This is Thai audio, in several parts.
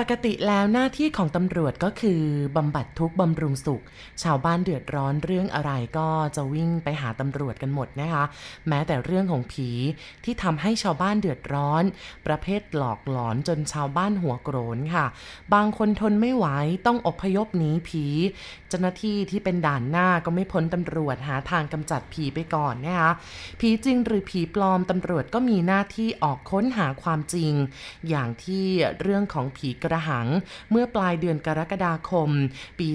ปกติแล้วหน้าที่ของตำรวจก็คือบำบัดทุกข์บำรุงสุข ชาวบ้านเดือดร้อนเรื่องอะไรก็จะวิ่งไปหาตำรวจกันหมดนะคะ แม้แต่เรื่องของผีที่ทำให้ชาวบ้านเดือดร้อน ประเภทหลอกหลอนจนชาวบ้านหัวโกรนค่ะ บางคนทนไม่ไหวต้องอพยพหนีผีเจ้าหน้าที่ที่เป็นด่านหน้าก็ไม่พ้นตำรวจหาทางกำจัดผีไปก่อนนะคะผีจริงหรือผีปลอมตำรวจก็มีหน้าที่ออกค้นหาความจริง อย่างที่เรื่องของผีกระระหัง เมื่อปลายเดือนกรกฎาคม ปี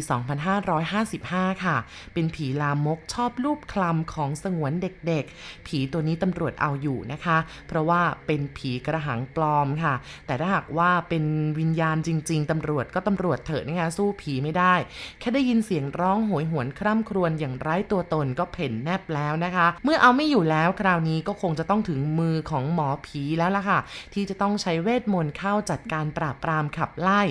2555 ค่ะ เป็นผีลามกชอบรูปคลำของสงวนเด็กๆ ผีตัวนี้ตำรวจเอาอยู่นะคะ เพราะว่าเป็นผีกระหังปลอมค่ะ แต่ถ้าหากว่าเป็นวิญญาณจริง ๆตำรวจก็ตำรวจเถอะนะคะสู้ผีไม่ได้ แค่ได้ยินเสียงร้องโหยหวนคร่ำครวญอย่างไร้ตัวตนก็เพ่นแนบแล้วนะคะ เมื่อเอาไม่อยู่แล้วคราวนี้ก็คงจะต้องถึงมือของหมอผีแล้วล่ะค่ะ ที่จะต้องใช้เวทมนต์เข้าจัดการปราบปรามค่ะขับไล่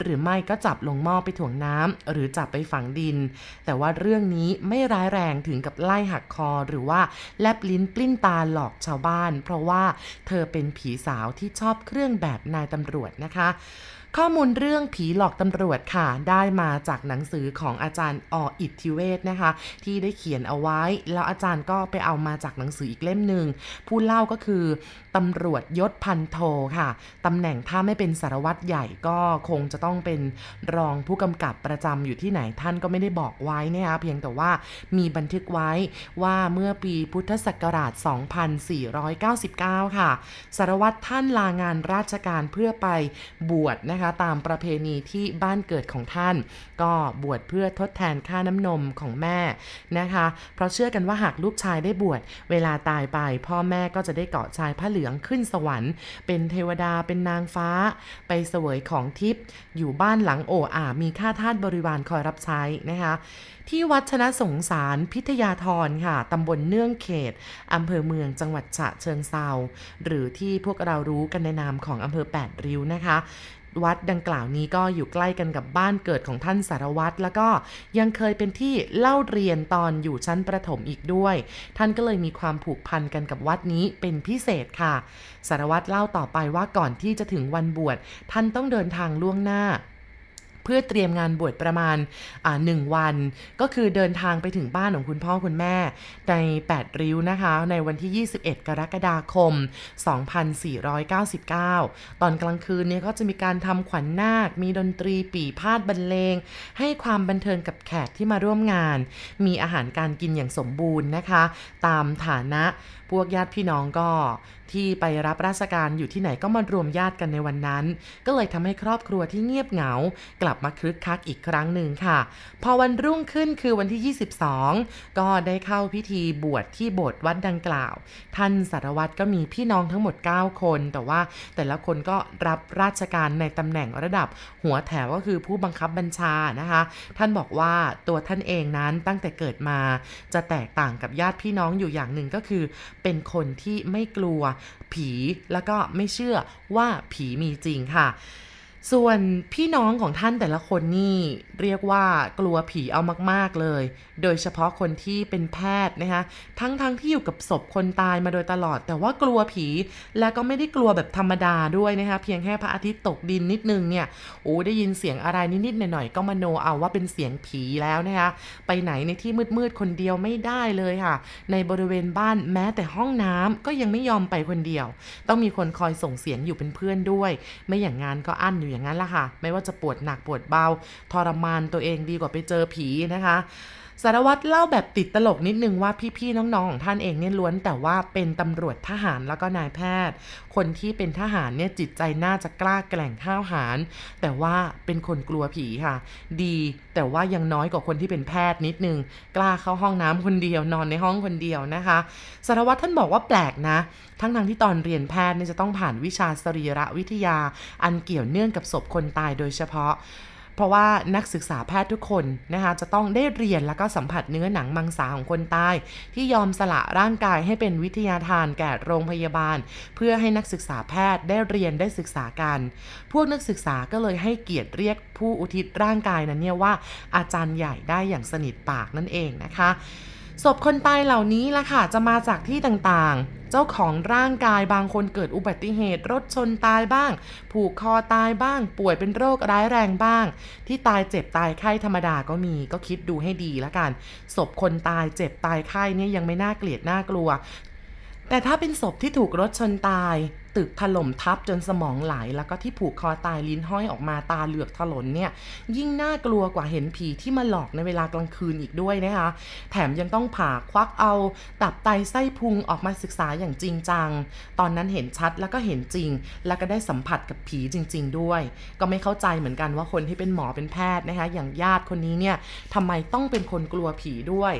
หรือไม่ก็จับลงหม้อไปถ่วงน้ำหรือจับไปฝังดิน แต่ว่าเรื่องนี้ไม่ร้ายแรงถึงกับไล่หักคอหรือว่าแลบลิ้นปลิ้นตาหลอกชาวบ้าน เพราะว่าเธอเป็นผีสาวที่ชอบเครื่องแบบนายตำรวจนะคะ ข้อมูลเรื่องผีหลอกตำรวจค่ะ ได้มาจากหนังสือของอาจารย์ออิทธิเวศนะคะ ที่ได้เขียนเอาไว้ แล้วอาจารย์ก็ไปเอามาจากหนังสืออีกเล่มหนึ่งผู้เล่าก็คือตำรวจยศพันโทค่ะตำแหน่งถ้าไม่เป็นสารวัตรใหญ่ก็คงจะต้องเป็นรองผู้กำกับประจำอยู่ที่ไหนท่านก็ไม่ได้บอกไว้นะคะเพียงแต่ว่ามีบันทึกไว้ว่าเมื่อปีพุทธศักราช 2499 ค่ะ สารวัตรท่านลางานราชการเพื่อไปบวชนะคะตามประเพณีที่บ้านเกิดของท่าน ก็บวชเพื่อทดแทนค่าน้ำนมของแม่นะคะ เพราะเชื่อกันว่าหากลูกชายได้บวชเวลาตายไป พ่อแม่ก็จะได้เกาะชายผ้าเหลืองขึ้นสวรรค์ เป็นเทวดาเป็นนางฟ้า ไปเสวยของทิพย์อยู่บ้านหลังโอ่อามีข้าทาสบริวารคอยรับใช้นะคะที่วัดชนะสงสารพิทยาธรค่ะ ตำบลเนื่องเขต อำเภอเมืองจังหวัดฉะเชิงเซาหรือที่พวกเรารู้กันในนามของอำเภอแปดริ้วนะคะ วัดดังกล่าวนี้ก็อยู่ใกล้กันกับบ้านเกิดของท่านสารวัตรแล้วก็ยังเคยเป็นที่เล่าเรียนตอนอยู่ชั้นประถมอีกด้วย ท่านก็เลยมีความผูกพันกันกับวัดนี้เป็นพิเศษค่ะ สารวัตรเล่าต่อไปว่าก่อนที่จะถึงวันบวชท่านต้องเดินทางล่วงหน้า เพื่อเตรียมงานบวชประมาณหนึ่งวัน ก็คือเดินทางไปถึงบ้านของคุณพ่อคุณแม่ ใน 8 ริ้วนะคะ ในวันที่ 21 กรกฎาคม 2499 ตอนกลางคืนเนี่ยก็จะมีการทำขวัญนาค มีดนตรีปี่พาดบรรเลง ให้ความบันเทิงกับแขกที่มาร่วมงาน มีอาหารการกินอย่างสมบูรณ์นะคะ ตามฐานะพวกญาติพี่น้องก็ที่ไปรับราชการอยู่ที่ไหนก็มารวมญาติกันในวันนั้น ก็เลยทำให้ครอบครัวที่เงียบเหงา กลับมาคึกคักอีกครั้งหนึ่งค่ะ พอวันรุ่งขึ้นคือวันที่ 22 ก็ได้เข้าพิธีบวชที่โบสถ์วัดดังกล่าว ท่านสารวัตรก็มีพี่น้องทั้งหมด 9 คน แต่ว่าแต่ละคนก็รับราชการในตำแหน่งระดับหัวแถวก็คือผู้บังคับบัญชานะคะ ท่านบอกว่าตัวท่านเองนั้นตั้งแต่เกิดมา จะแตกต่างกับญาติพี่น้องอยู่อย่างหนึ่งก็คือเป็นคนที่ไม่กลัวผีแล้วก็ไม่เชื่อว่าผีมีจริงค่ะ ส่วนพี่น้องของท่านแต่ละคนนี่เรียกว่ากลัวผีเอามากๆเลย โดยเฉพาะคนที่เป็นแพทย์นะคะ ทั้งๆทที่อยู่กับศพคนตายมาโดยตลอด แต่ว่ากลัวผี และก็ไม่ได้กลัวแบบธรรมดาด้วยนะคะ เพียงแค่พระอาทิตย์ตกดินนิดนึงเนี่ย โอ้ได้ยินเสียงอะไรนิดๆหน่อยๆก็มโนเอาว่าเป็นเสียงผีแล้วนะคะ ไปไหนในที่มืดๆคนเดียวไม่ได้เลยค่ะ ในบริเวณบ้านแม้แต่ห้องน้ำก็ยังไม่ยอมไปคนเดียว ต้องมีคนคอยส่งเสียงอยู่เป็นเพื่อนด้วย ไม่อย่างงั้นก็อั้นอยู่อย่างนั้นละค่ะ ไม่ว่าจะปวดหนักปวดเบาทรมานตัวเองดีกว่าไปเจอผีนะคะ สารวัตรเล่าแบบติดตลกนิดนึงว่าพี่ๆน้องๆของท่านเองเนี่ยล้วนแต่ว่าเป็นตำรวจทหารแล้วก็นายแพทย์ คนที่เป็นทหารเนี่ยจิตใจน่าจะกล้าแกล่งห้าวหาญแต่ว่าเป็นคนกลัวผีค่ะ ดีแต่ว่ายังน้อยกว่าคนที่เป็นแพทย์นิดนึง กล้าเข้าห้องน้ำคนเดียวนอนในห้องคนเดียวนะคะสารวัตรท่านบอกว่าแปลกนะ ทั้งทางที่ตอนเรียนแพทย์เนี่ยจะต้องผ่านวิชาสรีระวิทยา อันเกี่ยวเนื่องกับศพคนตายโดยเฉพาะ เพราะว่านักศึกษาแพทย์ทุกคนนะคะจะต้องได้เรียนแล้วก็สัมผัสเนื้อหนังมังสาของคนตาย ที่ยอมสละร่างกายให้เป็นวิทยาทานแก่โรงพยาบาล เพื่อให้นักศึกษาแพทย์ได้เรียนได้ศึกษากัน พวกนักศึกษาก็เลยให้เกียรติเรียกผู้อุทิศร่างกายนั้นเนี่ยว่าอาจารย์ใหญ่ได้อย่างสนิทปากนั่นเองนะคะศพคนตายเหล่านี้ล่ะค่ะจะมาจากที่ต่างๆ เจ้าของร่างกายบางคนเกิดอุบัติเหตุรถชนตายบ้าง ผูกคอตายบ้าง ป่วยเป็นโรคร้ายแรงบ้าง ที่ตายเจ็บตายไข้ธรรมดาก็มีก็คิดดูให้ดีแล้วกัน ศพคนตายเจ็บตายไข้เนี่ยยังไม่น่าเกลียดน่ากลัว แต่ถ้าเป็นศพที่ถูกรถชนตาย ตึกถล่มทับจนสมองไหล แล้วก็ที่ผูกคอตายลิ้นห้อยออกมาตาเหลือกถลนเนี่ย ยิ่งน่ากลัวกว่าเห็นผีที่มาหลอกในเวลากลางคืนอีกด้วยนะคะ แถมยังต้องผ่าควักเอา ตับไตไส้พุงออกมาศึกษาอย่างจริงจัง ตอนนั้นเห็นชัดแล้วก็เห็นจริง แล้วก็ได้สัมผัสกับผีจริง ๆ ด้วย ก็ไม่เข้าใจเหมือนกันว่าคนที่เป็นหมอเป็นแพทย์นะคะ อย่างญาติคนนี้เนี่ยทำไมต้องเป็นคนกลัวผีด้วย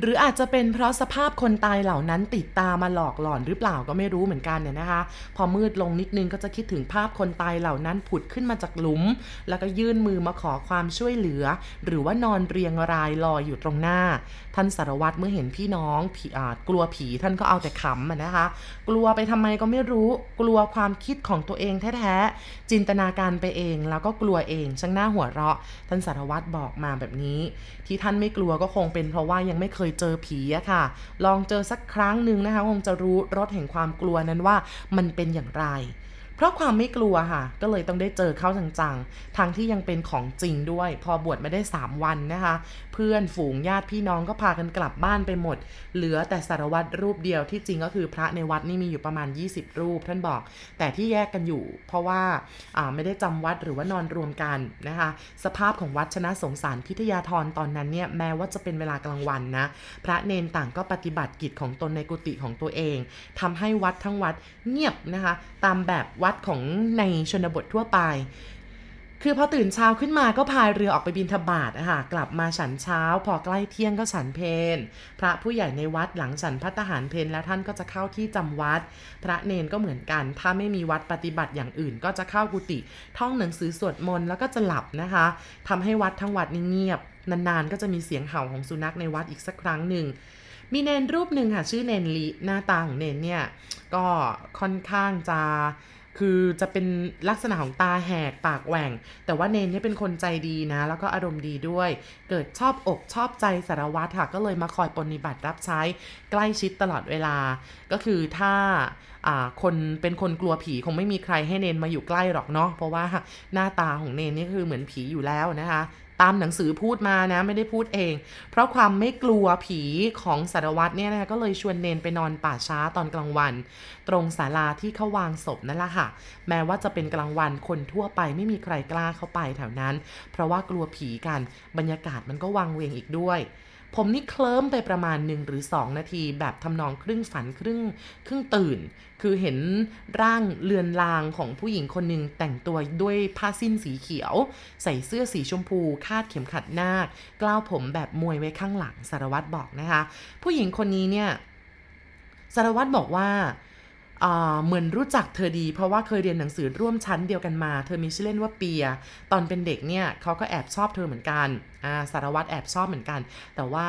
หรืออาจจะเป็นเพราะสภาพคนตายเหล่านั้นติดตามาหลอกหลอนหรือเปล่าก็ไม่รู้เหมือนกันเนี่ยนะคะ พอมืดลงนิดนึงก็จะคิดถึงภาพคนตายเหล่านั้นผุดขึ้นมาจากหลุม แล้วก็ยื่นมือมาขอความช่วยเหลือ หรือว่านอนเรียงรายลอยอยู่ตรงหน้า ท่านสารวัตรเมื่อเห็นพี่น้องผีอ่ากลัวผีท่านก็เอาแต่ขำนะคะ กลัวไปทำไมก็ไม่รู้กลัวความคิดของตัวเองแท้ๆจินตนาการไปเองแล้วก็กลัวเองช่างหน้าหัวเราะ ท่านสารวัตรบอกมาแบบนี้ ที่ท่านไม่กลัวก็คงเป็นเพราะว่ายังไม่เคยเจอผีอะค่ะ ลองเจอสักครั้งหนึ่งนะคะคงจะรู้รสแห่งความกลัวนั้นว่ามันเป็นอย่างไร เพราะความไม่กลัวค่ะ ก็เลยต้องได้เจอเข้าจังๆทั้งที่ยังเป็นของจริงด้วย พอบวชไม่ได้ 3 วันนะคะ เพื่อนฝูงญาติพี่น้องก็พากันกลับบ้านไปหมด เหลือแต่สารวัตรรูปเดียวที่จริงก็คือพระในวัดนี่มีอยู่ประมาณ 20 รูป ท่านบอก แต่ที่แยกกันอยู่ เพราะว่าไม่ได้จำวัดหรือว่านอนรวมกันนะคะ สภาพของวัดชนะสงสารพิทยาธรตอนนั้นเนี่ยแม้ว่าจะเป็นเวลากลางวันนะพระเนนต่างก็ปฏิบัติกิจของตนในกุฏิของตัวเองทำให้วัดทั้งวัดเงียบนะคะ ตามแบบวัดของในชนบททั่วไป คือพอตื่นเช้าขึ้นมาก็พายเรือออกไปบินทบาทอะค่ะกลับมาฉันเช้า พอใกล้เที่ยงก็ฉันเพนพระผู้ใหญ่ในวัดหลังฉันพัตตาหารเพนแล้วท่านก็จะเข้าที่จำวัด พระเนนก็เหมือนกัน ถ้าไม่มีวัดปฏิบัติอย่างอื่น ก็จะเข้ากุฏิท่องหนังสือสวดมนต์แล้วก็จะหลับนะคะทำให้วัดทั้งวัดนี่เงียบ นานๆ ก็จะมีเสียงเห่าของสุนัขในวัดอีกสักครั้งหนึ่งมีเนนรูปหนึ่งค่ะชื่อเนนลีหน้าตาของเนนเนี่ยก็ค่อนข้างจะ คือจะเป็นลักษณะของตาแหกปากแหว่ง แต่ว่าเนนเนี่ยเป็นคนใจดีนะ แล้วก็อารมณ์ดีด้วย เกิดชอบอกชอบใจสารวัตรค่ะก็เลยมาคอยปฏิบัติรับใช้ใกล้ชิดตลอดเวลา ก็คือถ้าอ่าคนเป็นคนกลัวผีคงไม่มีใครให้เนนมาอยู่ใกล้หรอกเนาะเพราะว่าหน้าตาของเนนนี่คือเหมือนผีอยู่แล้วนะคะ ตามหนังสือพูดมานะไม่ได้พูดเอง เพราะความไม่กลัวผีของสารวัตรเนี่ยนะคะก็เลยชวนเนนไปนอนป่าช้าตอนกลางวัน ตรงศาลาที่เขาวางศพนั่นแหละค่ะ แม้ว่าจะเป็นกลางวันคนทั่วไปไม่มีใครกล้าเข้าไปแถวนั้น เพราะว่ากลัวผีกันบรรยากาศมันก็วังเวงอีกด้วย ผมนี่เคลิ้มไปประมาณหนึ่งหรือ 2 นาที แบบทำนองครึ่งฝันครึ่งครึ่งตื่น คือเห็นร่างเลือนลางของผู้หญิงคนหนึ่งแต่งตัวด้วยผ้าสิ้นสีเขียว ใส่เสื้อสีชมพู คาดเข็มขัดหน้า กล้าวผมแบบมวยไว้ข้างหลังสารวัตรบอกนะคะ ผู้หญิงคนนี้เนี่ยสารวัตรบอกว่า เหมือนรู้จักเธอดี เพราะว่าเคยเรียนหนังสือร่วมชั้นเดียวกันมา เธอมีชื่อเล่นว่าเปีย ตอนเป็นเด็กเนี่ยเขาก็แอบชอบเธอเหมือนกันาสารวัตรแอบชอบเหมือนกัน แต่ว่า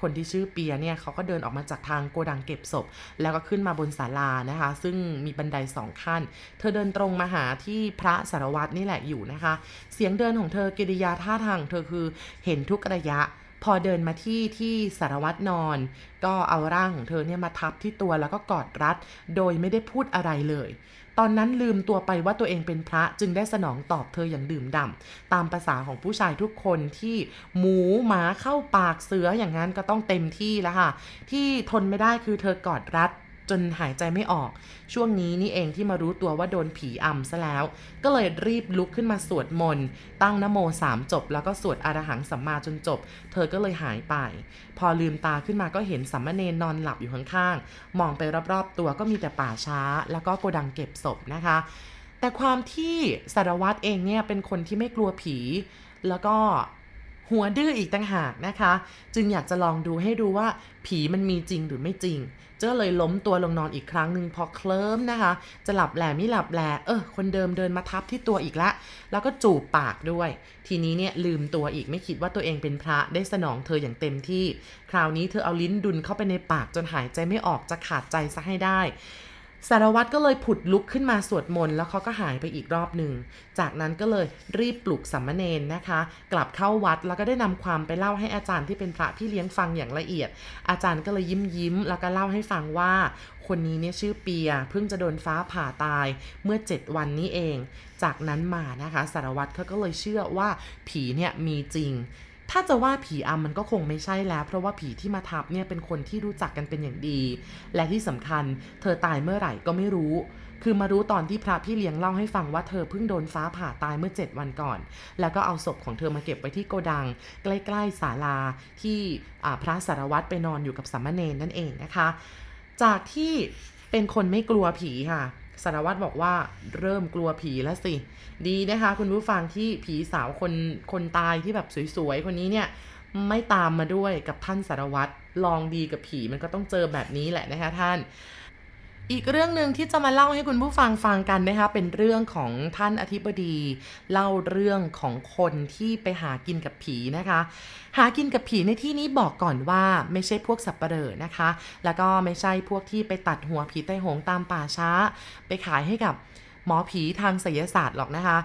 คนที่ชื่อเปียเนี่ยเขาก็เดินออกมาจากทางโกดังเก็บศพ แล้วก็ขึ้นมาบนศาลานะคะ ซึ่งมีบันไดสองขั้น เธอเดินตรงมาหาที่พระสารวัตรนี่แหละอยู่นะคะ เสียงเดินของเธอกิริยาท่าทางเธอคือเห็นทุกระยะ พอเดินมาที่ที่สารวัตรนอน ก็เอาร่างของเธอเนี่ยมาทับที่ตัวแล้วก็กอดรัด โดยไม่ได้พูดอะไรเลย ตอนนั้นลืมตัวไปว่าตัวเองเป็นพระจึงได้สนองตอบเธออย่างดื่มด่ำตามภาษาของผู้ชายทุกคนที่หมูหมาเข้าปากเสืออย่างนั้นก็ต้องเต็มที่แล้วค่ะ ที่ทนไม่ได้คือเธอกอดรัด จนหายใจไม่ออก ช่วงนี้นี่เองที่มารู้ตัวว่าโดนผีอำซะแล้ว ก็เลยรีบลุกขึ้นมาสวดมนต์ ตั้งนโมสามจบ แล้วก็สวดอรหังสัมมาจนจบ เธอก็เลยหายไป พอลืมตาขึ้นมาก็เห็นสัมมเนนนอนหลับอยู่ข้างๆ มองไปรอบๆตัวก็มีแต่ป่าช้า แล้วก็โกดังเก็บศพนะคะ แต่ความที่สารวัตรเองเนี่ยเป็นคนที่ไม่กลัวผี แล้วก็ หัวดื้ออีกต่างหากนะคะ จึงอยากจะลองดูให้ดูว่าผีมันมีจริงหรือไม่จริง เจ้าเลยล้มตัวลงนอนอีกครั้งหนึ่งพอเคลิ้มนะคะ จะหลับแหลไม่หลับแหลเออคนเดิมเดินมาทับที่ตัวอีกละ แล้วก็จูบปากด้วย ทีนี้เนี่ยลืมตัวอีกไม่คิดว่าตัวเองเป็นพระได้สนองเธออย่างเต็มที่ คราวนี้เธอเอาลิ้นดุนเข้าไปในปากจนหายใจไม่ออกจะขาดใจซะให้ได้ สารวัตรก็เลยผุดลุกขึ้นมาสวดมนต์แล้วเขาก็หายไปอีกรอบหนึ่ง จากนั้นก็เลยรีบปลุกสัมมเนนนะคะ กลับเข้าวัดแล้วก็ได้นำความไปเล่าให้อาจารย์ที่เป็นพระพี่เลี้ยงฟังอย่างละเอียด อาจารย์ก็เลยยิ้มยิ้มแล้วก็เล่าให้ฟังว่า คนนี้เนี่ยชื่อเปียเพิ่งจะโดนฟ้าผ่าตายเมื่อ 7 วันนี้เอง จากนั้นมานะคะ สารวัตรเขาก็เลยเชื่อว่าผีเนี่ยมีจริง ถ้าจะว่าผีอำมันก็คงไม่ใช่แล้ว เพราะว่าผีที่มาทับเนี่ยเป็นคนที่รู้จักกันเป็นอย่างดี และที่สำคัญ เธอตายเมื่อไหร่ก็ไม่รู้ คือมารู้ตอนที่พระพี่เลี้ยงเล่าให้ฟังว่าเธอเพิ่งโดนฟ้าผ่าตายเมื่อ 7 วันก่อน แล้วก็เอาศพของเธอมาเก็บไว้ที่โกดัง ใกล้ๆศาลาที่พระสารวัตรไปนอนอยู่กับสัมมาเนนนั่นเองนะคะ จากที่เป็นคนไม่กลัวผีค่ะ สารวัตรบอกว่าเริ่มกลัวผีแล้วสิ ดีนะคะ คุณผู้ฟังที่ผีสาวคนคนตายที่แบบสวยๆ คนนี้เนี่ยไม่ตามมาด้วยกับท่านสารวัตรลองดีกับผีมันก็ต้องเจอแบบนี้แหละนะคะท่าน อีกเรื่องหนึ่งที่จะมาเล่าให้คุณผู้ฟังฟังกันนะคะเป็นเรื่องของท่านอธิบดี เล่าเรื่องของคนที่ไปหากินกับผีนะคะ หากินกับผีในที่นี้บอกก่อนว่าไม่ใช่พวกสับปเลอนะคะ แล้วก็ไม่ใช่พวกที่ไปตัดหัวผีใต้หงตามป่าช้า ไปขายให้กับหมอผีทางศิลศาสตร์หรอกนะคะ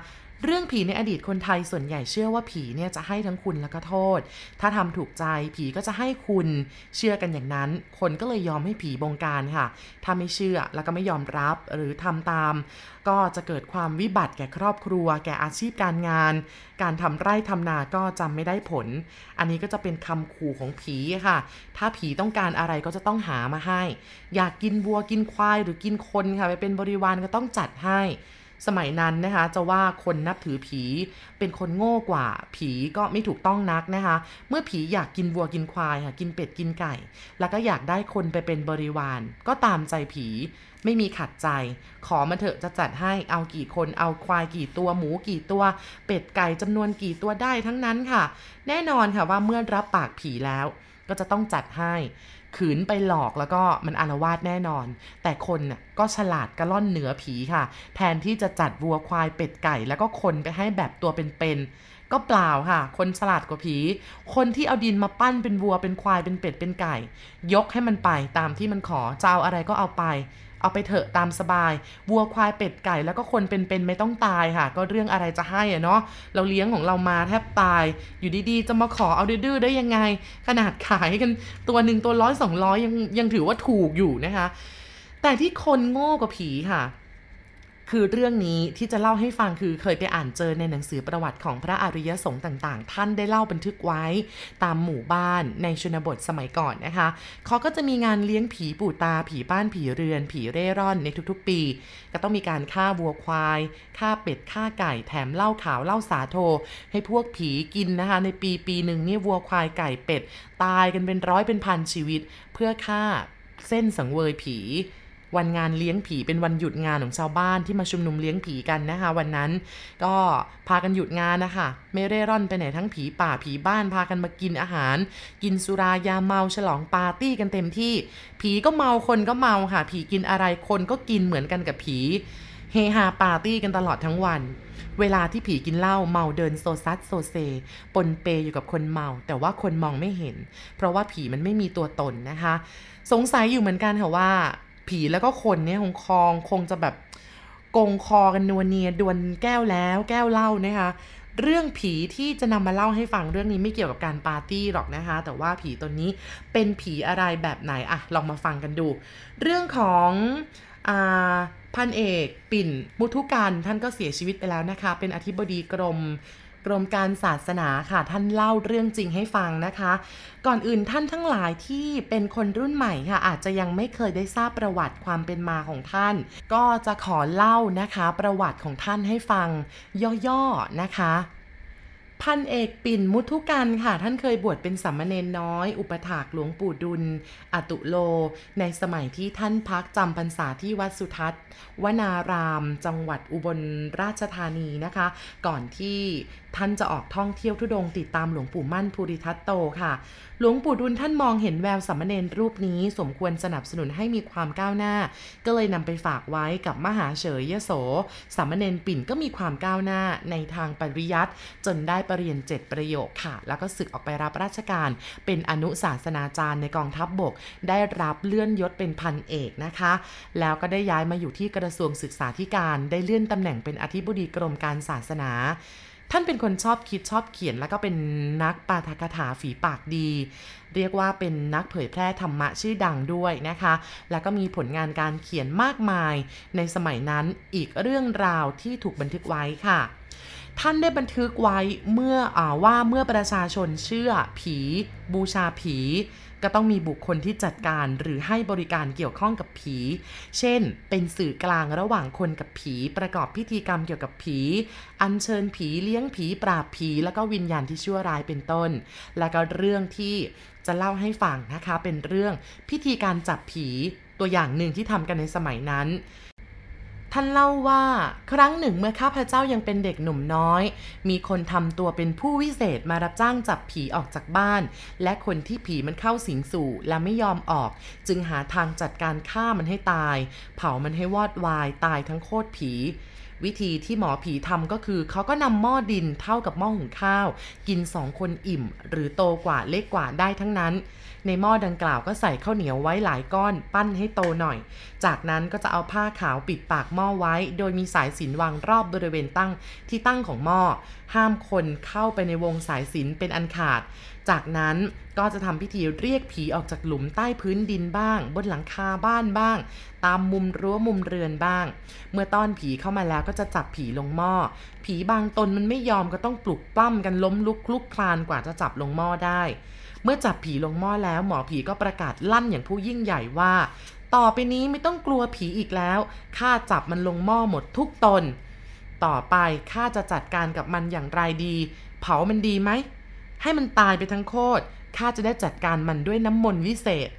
เรื่องผีในอดีตคนไทยส่วนใหญ่เชื่อว่าผีเนี่ยจะให้ทั้งคุณแล้วก็โทษ ถ้าทำถูกใจผีก็จะให้คุณเชื่อกันอย่างนั้น คนก็เลยยอมให้ผีบงการค่ะ ถ้าไม่เชื่อแล้วก็ไม่ยอมรับหรือทำตาม ก็จะเกิดความวิบัติแก่ครอบครัว แก่อาชีพการงาน การทำไร่ทำนาก็จำไม่ได้ผล อันนี้ก็จะเป็นคำขู่ของผีค่ะ ถ้าผีต้องการอะไรก็จะต้องหามาให้ อยากกินวัวกินควายหรือกินคนค่ะไปเป็นบริวารก็ต้องจัดให้ สมัยนั้นนะคะจะว่าคนนับถือผี เป็นคนโง่กว่า ผีก็ไม่ถูกต้องนักนะคะ เมื่อผีอยากกินวัวกินควายค่ะกินเป็ดกินไก่ แล้วก็อยากได้คนไปเป็นบริวาร ก็ตามใจผีไม่มีขัดใจ ขอมาเถอะจะจัดให้เอากี่คนเอาควายกี่ตัวหมูกี่ตัว เป็ดไก่จำนวนกี่ตัวได้ทั้งนั้นค่ะ แน่นอนค่ะว่าเมื่อรับปากผีแล้วก็จะต้องจัดให้ ขืนไปหลอกแล้วก็มันอารวาสแน่นอน แต่คนน่ะก็ฉลาดกระล่อนเหนือผีค่ะ แทนที่จะจัดวัวควายเป็ดไก่ แล้วก็คนไปให้แบบตัวเป็นๆก็เปล่าค่ะ คนฉลาดกว่าผี คนที่เอาดินมาปั้นเป็นวัวเป็นควายเป็นเป็ดเป็นไก่ ยกให้มันไปตามที่มันขอจะเอาอะไรก็เอาไป เอาไปเถอะตามสบาย วัวควายเป็ดไก่แล้วก็คนเป็นๆไม่ต้องตายค่ะ ก็เรื่องอะไรจะให้อะเนาะเราเลี้ยงของเรามาแทบตาย อยู่ดีๆ จะมาขอเอาดื้อๆได้ยังไง ขนาดขายกันตัวหนึ่งตัวร้อยสองร้อยยังยังถือว่าถูกอยู่นะคะ แต่ที่คนโง่กว่าผีค่ะ คือเรื่องนี้ที่จะเล่าให้ฟังคือเคยไปอ่านเจอในหนังสือประวัติของพระอริยสงฆ์ต่าง ๆ ท่านได้เล่าบันทึกไว้ตามหมู่บ้านในชนบทสมัยก่อนนะคะ เขาก็จะมีงานเลี้ยงผีปู่ตา ผีบ้านผีเรือน ผีเร่ร่อนในทุกๆ ปี ก็ต้องมีการฆ่าวัวควายฆ่าเป็ดฆ่าไก่แถมเหล้าขาวเหล้าสาโท ให้พวกผีกินนะคะ ในปีปีหนึ่งนี่วัวควายไก่เป็ด ตายกันเป็นร้อยเป็นพันชีวิต เพื่อฆ่าเส้นสังเวยผี วันงานเลี้ยงผีเป็นวันหยุดงานของชาวบ้านที่มาชุมนุมเลี้ยงผีกันนะคะ วันนั้นก็พากันหยุดงานนะคะ ไม่เร่ร่อนไปไหนทั้งผีป่าผีบ้านพากันมากินอาหาร กินสุรายาเมาฉลองปาร์ตี้กันเต็มที่ ผีก็เมาคนก็เมาค่ะ ผีกินอะไรคนก็กินเหมือนกันกับผีเฮฮาปาร์ตี้กันตลอดทั้งวัน เวลาที่ผีกินเหล้าเมาเดินโซซัดโซเซ ปนเปอยู่กับคนเมา แต่ว่าคนมองไม่เห็น เพราะว่าผีมันไม่มีตัวตนนะคะ สงสัยอยู่เหมือนกันค่ะว่า ผีแล้วก็คนเนี่ยคงกอดคอคงจะแบบกอดคอกันนัวเนียดวลแก้วแล้วแก้วเล้านะคะเรื่องผีที่จะนำมาเล่าให้ฟังเรื่องนี้ไม่เกี่ยวกับการปาร์ตี้หรอกนะคะ แต่ว่าผีตัวนี้เป็นผีอะไรแบบไหนอะลองมาฟังกันดู เรื่องของอาพันเอก ปิ่น มุทุการท่านก็เสียชีวิตไปแล้วนะคะ เป็นอธิบดีกรม กรมการศาสนาค่ะ ท่านเล่าเรื่องจริงให้ฟังนะคะ ก่อนอื่นท่านทั้งหลายที่เป็นคนรุ่นใหม่ค่ะ อาจจะยังไม่เคยได้ทราบประวัติความเป็นมาของท่าน ก็จะขอเล่านะคะประวัติของท่านให้ฟัง ย่อๆนะคะพันเอกปิ่นมุทุกันค่ะ ท่านเคยบวชเป็นสามมเณรน้อย อุปถากหลวงปู่ดุล อตุโล ในสมัยที่ท่านพักจำพรรษาที่วัดสุทัศน์วนาราม จังหวัดอุบลราชธานีนะคะ ก่อนที่ ท่านจะออกท่องเที่ยวทุดงติดตามหลวงปู่มั่นภูริทัตโตค่ะ หลวงปู่ดุลท่านมองเห็นแววสามเณรรูปนี้ สมควรสนับสนุนให้มีความก้าวหน้า ก็เลยนำไปฝากไว้กับมหาเฉยยโสสามเณรปิ่นก็มีความก้าวหน้าในทางปริยัติจนได้ปประเรียน7ประโยคค่ะ แล้วก็ศึกออกไปรับราชการ เป็นอนุศาสนาจารย์ในกองทัพบบก ได้รับเลื่อนยศเป็นพันเอกนะคะ แล้วก็ได้ย้ายมาอยู่ที่กระทรวงศึกษาธิการ ได้เลื่อนตำแหน่งเป็นอธิบดีกรมการศาสนา ท่านเป็นคนชอบคิดชอบเขียนแล้วก็เป็นนักปาฐกถาฝีปากดี เรียกว่าเป็นนักเผยแพร่ธรรมะชื่อดังด้วยนะคะ แล้วก็มีผลงานการเขียนมากมาย ในสมัยนั้นอีกเรื่องราวที่ถูกบันทึกไว้ค่ะท่านได้บันทึกไว้เมื่ออว่าเมื่อประชาชนเชื่อผี บูชาผี ก็ต้องมีบุคคลที่จัดการหรือให้บริการเกี่ยวข้องกับผี เช่น เป็นสื่อกลางระหว่างคนกับผี ประกอบพิธีกรรมเกี่ยวกับผี อัญเชิญผีเลี้ยงผีปราบผี แล้วก็วิญญาณที่ชั่วร้ายเป็นต้น แล้วก็เรื่องที่จะเล่าให้ฟังนะคะ เป็นเรื่องพิธีการจับผีตัวอย่างหนึ่งที่ทำกันในสมัยนั้น ท่านเล่าว่าครั้งหนึ่งเมื่อข้าพเจ้ายังเป็นเด็กหนุ่มน้อย มีคนทำตัวเป็นผู้วิเศษมารับจ้างจับผีออกจากบ้าน และคนที่ผีมันเข้าสิงสู่และไม่ยอมออก จึงหาทางจัดการฆ่ามันให้ตาย เผามันให้วอดวายตายทั้งโคตรผีวิธีที่หมอผีทำก็คือเขาก็นำหม้อดินเท่ากับหม้อหุงข้าว กินสองคนอิ่ม หรือโตกว่าเล็กกว่าได้ทั้งนั้น ในหม้อดังกล่าวก็ใส่ข้าวเหนียวไว้หลายก้อนปั้นให้โตหน่อย จากนั้นก็จะเอาผ้าขาวปิดปากหม้อไว้ โดยมีสายสินวางรอบบริเวณตั้งที่ตั้งของหม้อ ห้ามคนเข้าไปในวงสายสินเป็นอันขาด จากนั้นก็จะทำพิธีเรียกผีออกจากหลุมใต้พื้นดินบ้าง บนหลังคาบ้านบ้าง ตามมุมรั้วมุมเรือนบ้าง เมื่อต้อนผีเข้ามาแล้วก็จะจับผีลงหม้อ ผีบางตนมันไม่ยอมก็ต้องปลุกปล้ำกันล้มลุกคลุกคลานกว่าจะจับลงหม้อได้ เมื่อจับผีลงหม้อแล้วหมอผีก็ประกาศลั่นอย่างผู้ยิ่งใหญ่ว่า ต่อไปนี้ไม่ต้องกลัวผีอีกแล้วข้าจับมันลงหม้อหมดทุกตน ต่อไปข้าจะจัดการกับมันอย่างไรดี เผามันดีไหมให้มันตายไปทั้งโคตรข้าจะได้จัดการมันด้วยน้ำมนต์วิเศษ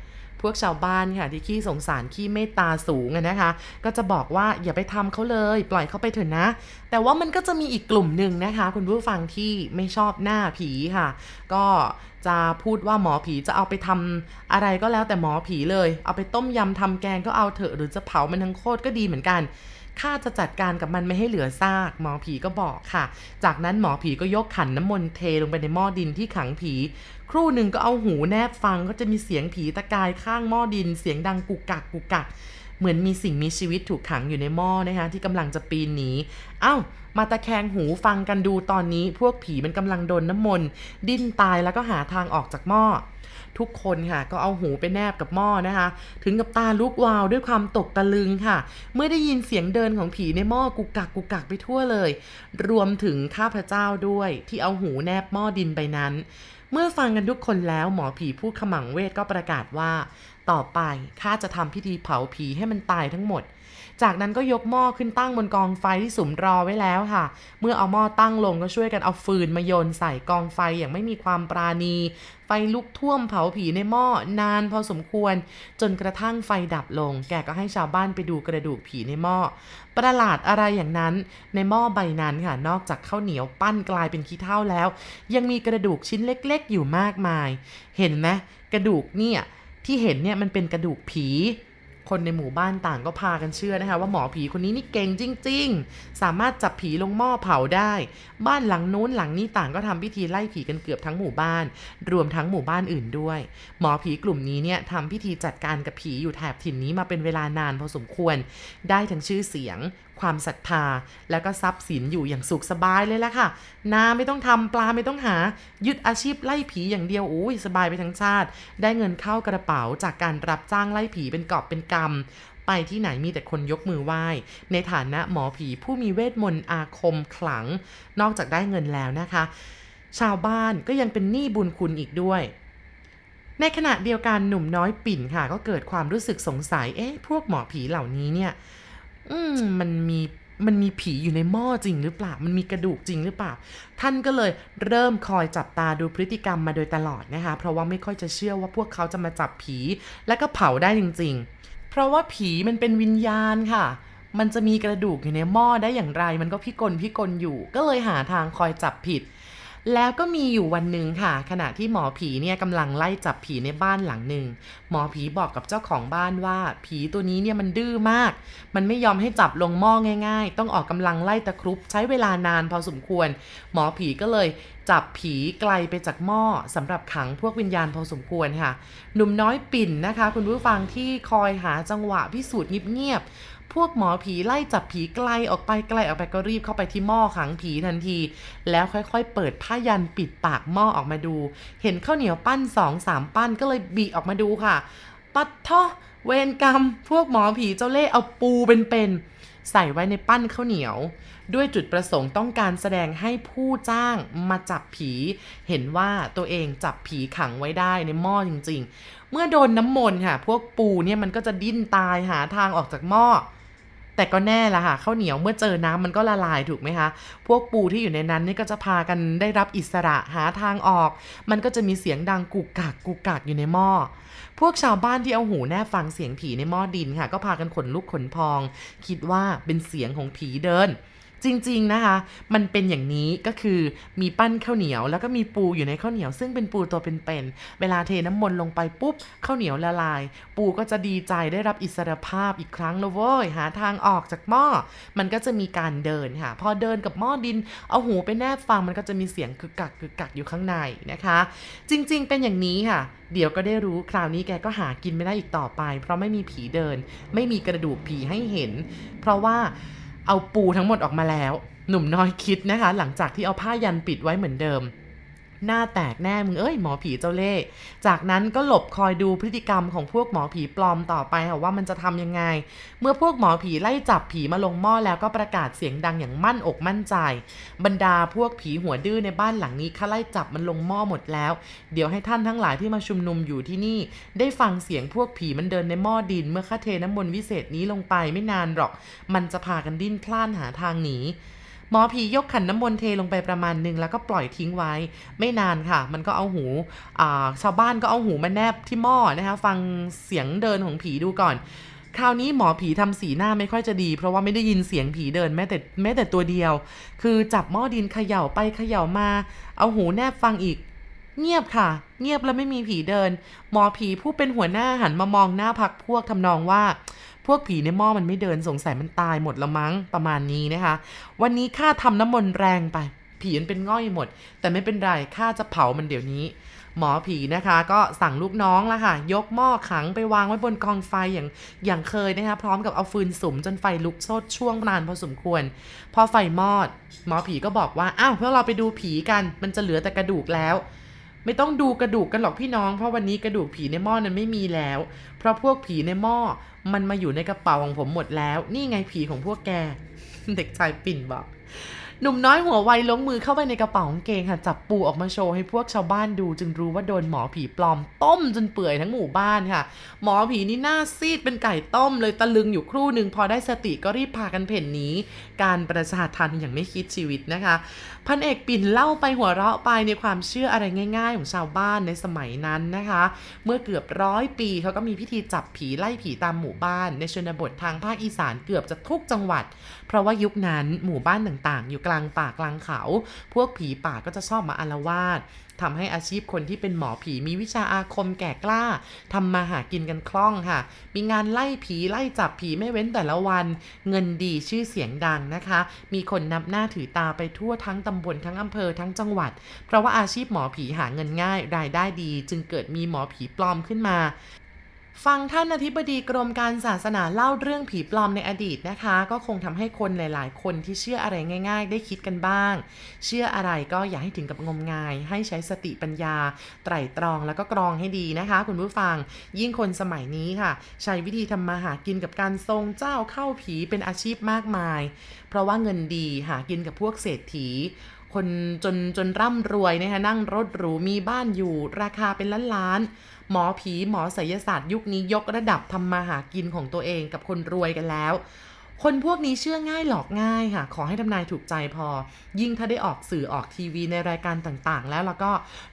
พวกชาวบ้านค่ะที่ขี้สงสารขี้เมตตาสูงนะคะ ก็จะบอกว่าอย่าไปทำเขาเลย ปล่อยเขาไปเถอะนะ แต่ว่ามันก็จะมีอีกกลุ่มหนึ่งนะคะ คุณผู้ฟังที่ไม่ชอบหน้าผีค่ะ ก็ จะพูดว่าหมอผีจะเอาไปทำอะไรก็แล้วแต่หมอผีเลย เอาไปต้มยำทำแกงก็เอาเถอะหรือจะเผามันทั้งโคตรก็ดีเหมือนกันข้าจะจัดการกับมันไม่ให้เหลือซาก หมอผีก็บอกค่ะ จากนั้นหมอผีก็ยกขันน้ำมนต์เทลงไปในหม้อดินที่ขังผี ครู่หนึ่งก็เอาหูแนบฟังก็จะมีเสียงผีตะกายข้างหม้อดิน เสียงดังกุกกักกุกกัก เหมือนมีสิ่งมีชีวิตถูกขังอยู่ในหม้อนะคะที่กำลังจะปีนหนีเอ้า มาตะแคงหูฟังกันดูตอนนี้พวกผีมันกำลังโดนน้ำมนต์ดิ้นตายแล้วก็หาทางออกจากหม้อทุกคนค่ะก็เอาหูไปแนบกับหม้อนะคะ ถึงกับตาลุกวาวด้วยความตกตะลึงค่ะ เมื่อได้ยินเสียงเดินของผีในหม้อกุกกักกุกกักไปทั่วเลย รวมถึงข้าพเจ้าด้วยที่เอาหูแนบหม้อดินไปนั้น เมื่อฟังกันทุกคนแล้วหมอผีผู้ขมังเวทก็ประกาศว่า ต่อไปข้าจะทำพิธีเผาผีให้มันตายทั้งหมด จากนั้นก็ยกหม้อขึ้นตั้งบนกองไฟที่สุมรอไว้แล้วค่ะ เมื่อเอาหม้อตั้งลงก็ช่วยกันเอาฟืนมาโยนใส่กองไฟอย่างไม่มีความปราณี ไฟลุกท่วมเผาผีในหม้อนานพอสมควร จนกระทั่งไฟดับลง แกก็ให้ชาวบ้านไปดูกระดูกผีในหม้อ ประหลาดอะไรอย่างนั้นในหม้อใบนั้นค่ะ นอกจากข้าวเหนียวปั้นกลายเป็นขี้เถ้าแล้ว ยังมีกระดูกชิ้นเล็ก ๆ อยู่มากมาย เห็นไหมกระดูกเนี่ย ที่เห็นเนี่ยมันเป็นกระดูกผี คนในหมู่บ้านต่างก็พากันเชื่อนะคะ ว่าหมอผีคนนี้นี่เก่งจริง ๆ สามารถจับผีลงหม้อเผาได้ บ้านหลังนู้นหลังนี้ต่างก็ทำพิธีไล่ผีกันเกือบทั้งหมู่บ้าน รวมทั้งหมู่บ้านอื่นด้วย หมอผีกลุ่มนี้เนี่ยทำพิธีจัดการกับผีอยู่แถบถิ่นนี้มาเป็นเวลานานพอสมควร ได้ทั้งชื่อเสียงความศรัทธา แล้วก็ทรัพย์สินอยู่อย่างสุขสบายเลยละค่ะ นาไม่ต้องทำปลาไม่ต้องหา ยึดอาชีพไล่ผีอย่างเดียวอุ้ยสบายไปทั้งชาติ ได้เงินเข้ากระเป๋าจากการรับจ้างไล่ผีเป็นกอบเป็นกำไปที่ไหนมีแต่คนยกมือไหว้ ในฐานะหมอผีผู้มีเวทมนต์อาคมขลัง นอกจากได้เงินแล้วนะคะ ชาวบ้านก็ยังเป็นหนี้บุญคุณอีกด้วย ในขณะเดียวกันหนุ่มน้อยปิ่นค่ะ ก็เกิดความรู้สึกสงสัยเอ๊ะพวกหมอผีเหล่านี้เนี่ย อืมมันมีมันมีผีอยู่ในหม้อจริงหรือเปล่า มันมีกระดูกจริงหรือเปล่า ท่านก็เลยเริ่มคอยจับตาดูพฤติกรรมมาโดยตลอดนะคะ เพราะว่าไม่ค่อยจะเชื่อว่าพวกเขาจะมาจับผี และก็เผาได้จริง ๆ เพราะว่าผีมันเป็นวิญญาณค่ะ มันจะมีกระดูกอยู่ในหม้อได้อย่างไร มันก็พิกลพิกลอยู่ ก็เลยหาทางคอยจับผิด แล้วก็มีอยู่วันหนึ่งค่ะ ขณะที่หมอผีเนี่ยกำลังไล่จับผีในบ้านหลังหนึ่งหมอผีบอกกับเจ้าของบ้านว่า ผีตัวนี้เนี่ยมันดื้อมาก มันไม่ยอมให้จับลงหม้อง่าย ๆ ต้องออกกำลังไล่ตะครุบใช้เวลานานพอสมควร หมอผีก็เลยจับผีไกลไปจากหม้อสำหรับขังพวกวิญญาณพอสมควรค่ะ หนุ่มน้อยปิ่นนะคะ คุณผู้ฟังที่คอยหาจังหวะพิสูจน์เงียบๆ พวกหมอผีไล่จับผีไกลออกไปไกลออกไปก็รีบเข้าไปที่หม้อขังผีทันที แล้วค่อยๆ เปิดผ้ายันปิดปากหม้อออกมาดู เห็นข้าวเหนียวปั้นสองสามปั้นก็เลยบีออกมาดูค่ะ ปัดท่อเวรกรรม พวกหมอผีเจ้าเล่ห์เอาปูเป็นๆ ใส่ไว้ในปั้นข้าวเหนียว ด้วยจุดประสงค์ต้องการแสดงให้ผู้จ้างมาจับผี เห็นว่าตัวเองจับผีขังไว้ได้ในหม้อจริง ๆ เมื่อโดนน้ำมนต์ค่ะ พวกปูเนี่ยมันก็จะดิ้นตายหาทางออกจากหม้อ แต่ก็แน่ละค่ะข้าวเหนียวเมื่อเจอน้ำมันก็ละลายถูกไหมคะ พวกปูที่อยู่ในนั้นนี่ก็จะพากันได้รับอิสระหาทางออก มันก็จะมีเสียงดังกุกกักกุกกักอยู่ในหม้อ พวกชาวบ้านที่เอาหูแนบฟังเสียงผีในหม้อดินค่ะ ก็พากันขนลุกขนพอง คิดว่าเป็นเสียงของผีเดิน จริงๆนะคะ มันเป็นอย่างนี้ก็คือมีปั้นข้าวเหนียว แล้วก็มีปูอยู่ในข้าวเหนียว ซึ่งเป็นปูตัวเป็นๆเวลาเทน้ำมนต์ลงไปปุ๊บข้าวเหนียวละลาย ปูก็จะดีใจได้รับอิสรภาพอีกครั้งแล้วเว้ยหาทางออกจากหม้อมันก็จะมีการเดินค่ะ พอเดินกับหม้อดิน เอาหูไปแนบฟังมันก็จะมีเสียงกึกกักกึกกักอยู่ข้างในนะคะ จริงๆ เป็นอย่างนี้ค่ะ เดี๋ยวก็ได้รู้คราวนี้แกก็หากินไม่ได้อีกต่อไป เพราะไม่มีผีเดิน ไม่มีกระดูกผีให้เห็น เพราะว่า เอาปูทั้งหมดออกมาแล้ว หนุ่มน้อยคิดนะคะ หลังจากที่เอาผ้ายันปิดไว้เหมือนเดิม หน้าแตกแน่มึงเอ้ยหมอผีเจ้าเล่ห์จากนั้นก็หลบคอยดูพฤติกรรมของพวกหมอผีปลอมต่อไปค่ะว่ามันจะทำยังไง เมื่อพวกหมอผีไล่จับผีมาลงหม้อแล้วก็ประกาศเสียงดังอย่างมั่นอกมั่นใจ บรรดาพวกผีหัวดื้อในบ้านหลังนี้ข้าไล่จับมันลงหม้อหมดแล้ว เดี๋ยวให้ท่านทั้งหลายที่มาชุมนุมอยู่ที่นี่ ได้ฟังเสียงพวกผีมันเดินในหม้อดิน เมื่อข้าเทน้ำมนต์วิเศษนี้ลงไปไม่นานหรอก มันจะพากันดิ้นพล่านหาทางหนี มอผียกขันน้ำมนต์เทลงไปประมาณหนึ่งแล้วก็ปล่อยทิ้งไว้ ไม่นานค่ะ มันก็เอาหูาชาวบ้านก็เอาหูมาแนบที่หม้อนะคะฟังเสียงเดินของผีดูก่อนคราวนี้หมอผีทำสีหน้าไม่ค่อยจะดี เพราะว่าไม่ได้ยินเสียงผีเดินแม้แต่แม้แต่ตัวเดียว คือจับหม้อดินเขย่าไปเขย่ามา เอาหูแนบฟังอีก เงียบค่ะ เงียบแล้วไม่มีผีเดิน หมอผีผู้เป็นหัวหน้าหันมามองหน้าพักพวกทำนองว่า พวกผีในหม้อมันไม่เดินสงสัยมันตายหมดละมั้งประมาณนี้นะคะ วันนี้ข้าทำน้ำมนต์แรงไป ผีมันเป็นง่อยหมด แต่ไม่เป็นไรข้าจะเผามันเดี๋ยวนี้ หมอผีนะคะก็สั่งลูกน้องละค่ะ ยกหม้อขังไปวางไว้บนกองไฟอย่างอย่างเคยนะคะ พร้อมกับเอาฟืนสุมจนไฟลุกโชดช่วงนานพอสมควร พอไฟมอด หมอผีก็บอกว่าอ้าวพวกเราไปดูผีกัน มันจะเหลือแต่กระดูกแล้ว ไม่ต้องดูกระดูกกันหรอกพี่น้อง เพราะวันนี้กระดูกผีในหม้อนั้นไม่มีแล้ว เพราะพวกผีในหม้อมันมาอยู่ในกระเป๋าของผมหมดแล้ว นี่ไงผีของพวกแก เด็กชายปิ่นบอก หนุ่มน้อยหัวไวลงมือเข้าไปในกระเป๋ากางเกงค่ะ จับปูออกมาโชว์ให้พวกชาวบ้านดูจึงรู้ว่าโดนหมอผีปลอมต้มจนเปื่อยทั้งหมู่บ้านค่ะ หมอผีนี่หน้าซีดเป็นไก่ต้มเลยตะลึงอยู่ครู่หนึ่งพอได้สติก็รีบพากันเพ่นหนีการประชาทันอย่างไม่คิดชีวิตนะคะ พันเอกปิ่นเล่าไปหัวเราะไปในความเชื่ออะไรง่าย ๆ ของชาวบ้านในสมัยนั้นนะคะ เมื่อเกือบร้อยปีเขาก็มีพิธีจับผีไล่ผีตามหมู่บ้าน ในชนบททางภาคอีสานเกือบจะทุกจังหวัด เพราะว่ายุคนั้นหมู่บ้านต่างๆ อยู่กลางป่ากลางเขา พวกผีป่าก็จะชอบมาอาละวาดทำให้อาชีพคนที่เป็นหมอผีมีวิชาอาคมแก่กล้าทำมาหากินกันคล่องค่ะ มีงานไล่ผีไล่จับผีไม่เว้นแต่ละวัน เงินดีชื่อเสียงดังนะคะ มีคนนับหน้าถือตาไปทั่วทั้งตำบลทั้งอำเภอทั้งจังหวัด เพราะว่าอาชีพหมอผีหาเงินง่ายรายได้ดี จึงเกิดมีหมอผีปลอมขึ้นมา ฟังท่านอธิบดีกรมการศาสนาเล่าเรื่องผีปลอมในอดีตนะคะ ก็คงทำให้คนหลาย ๆ คนที่เชื่ออะไรง่าย ๆ ได้คิดกันบ้าง เชื่ออะไรก็อย่าให้ถึงกับงมงาย ให้ใช้สติปัญญา ไตร่ตรองแล้วก็กรองให้ดีนะคะ คุณผู้ฟัง ยิ่งคนสมัยนี้ค่ะ ใช้วิธีทำมาหากินกับการทรงเจ้าเข้าผีเป็นอาชีพมากมาย เพราะว่าเงินดีหากินกับพวกเศรษฐีคนจนจนร่ำรวยนะคะนั่งรถหรูมีบ้านอยู่ราคาเป็นล้านล้านๆ หมอผีหมอไสยศาสตร์ยุคนี้ยกระดับทำมาหากินของตัวเองกับคนรวยกันแล้ว คนพวกนี้เชื่อง่ายหลอกง่ายค่ะ ขอให้ทำนายถูกใจพอ ยิ่งถ้าได้ออกสื่อออกทีวีในรายการต่างๆ แล้วแล้วก็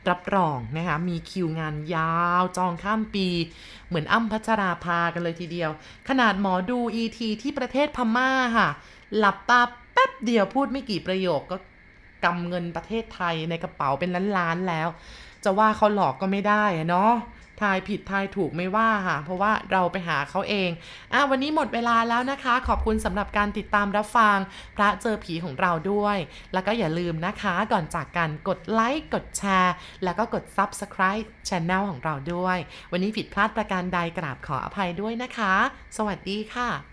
รับรองนะคะมีคิวงานยาวจองข้ามปี เหมือนอ้ำพัชราภากันเลยทีเดียว ขนาดหมอดูอีทีที่ประเทศพม่าค่ะ หลับตาแป๊บเดียวพูดไม่กี่ประโยคก็กำเงินประเทศไทยในกระเป๋าเป็นล้านๆแล้ว จะว่าเขาหลอกก็ไม่ได้เนาะ ทายผิดทายถูกไม่ว่าค่ะ เพราะว่าเราไปหาเขาเองอะวันนี้หมดเวลาแล้วนะคะ ขอบคุณสำหรับการติดตามรับฟัง พระเจอผีของเราด้วย แล้วก็อย่าลืมนะคะก่อนจากกันกดไลค์กดแชร์ แล้วก็กด Subscribe Channel ของเราด้วย วันนี้ผิดพลาดประการใดกราบขออภัยด้วยนะคะ สวัสดีค่ะ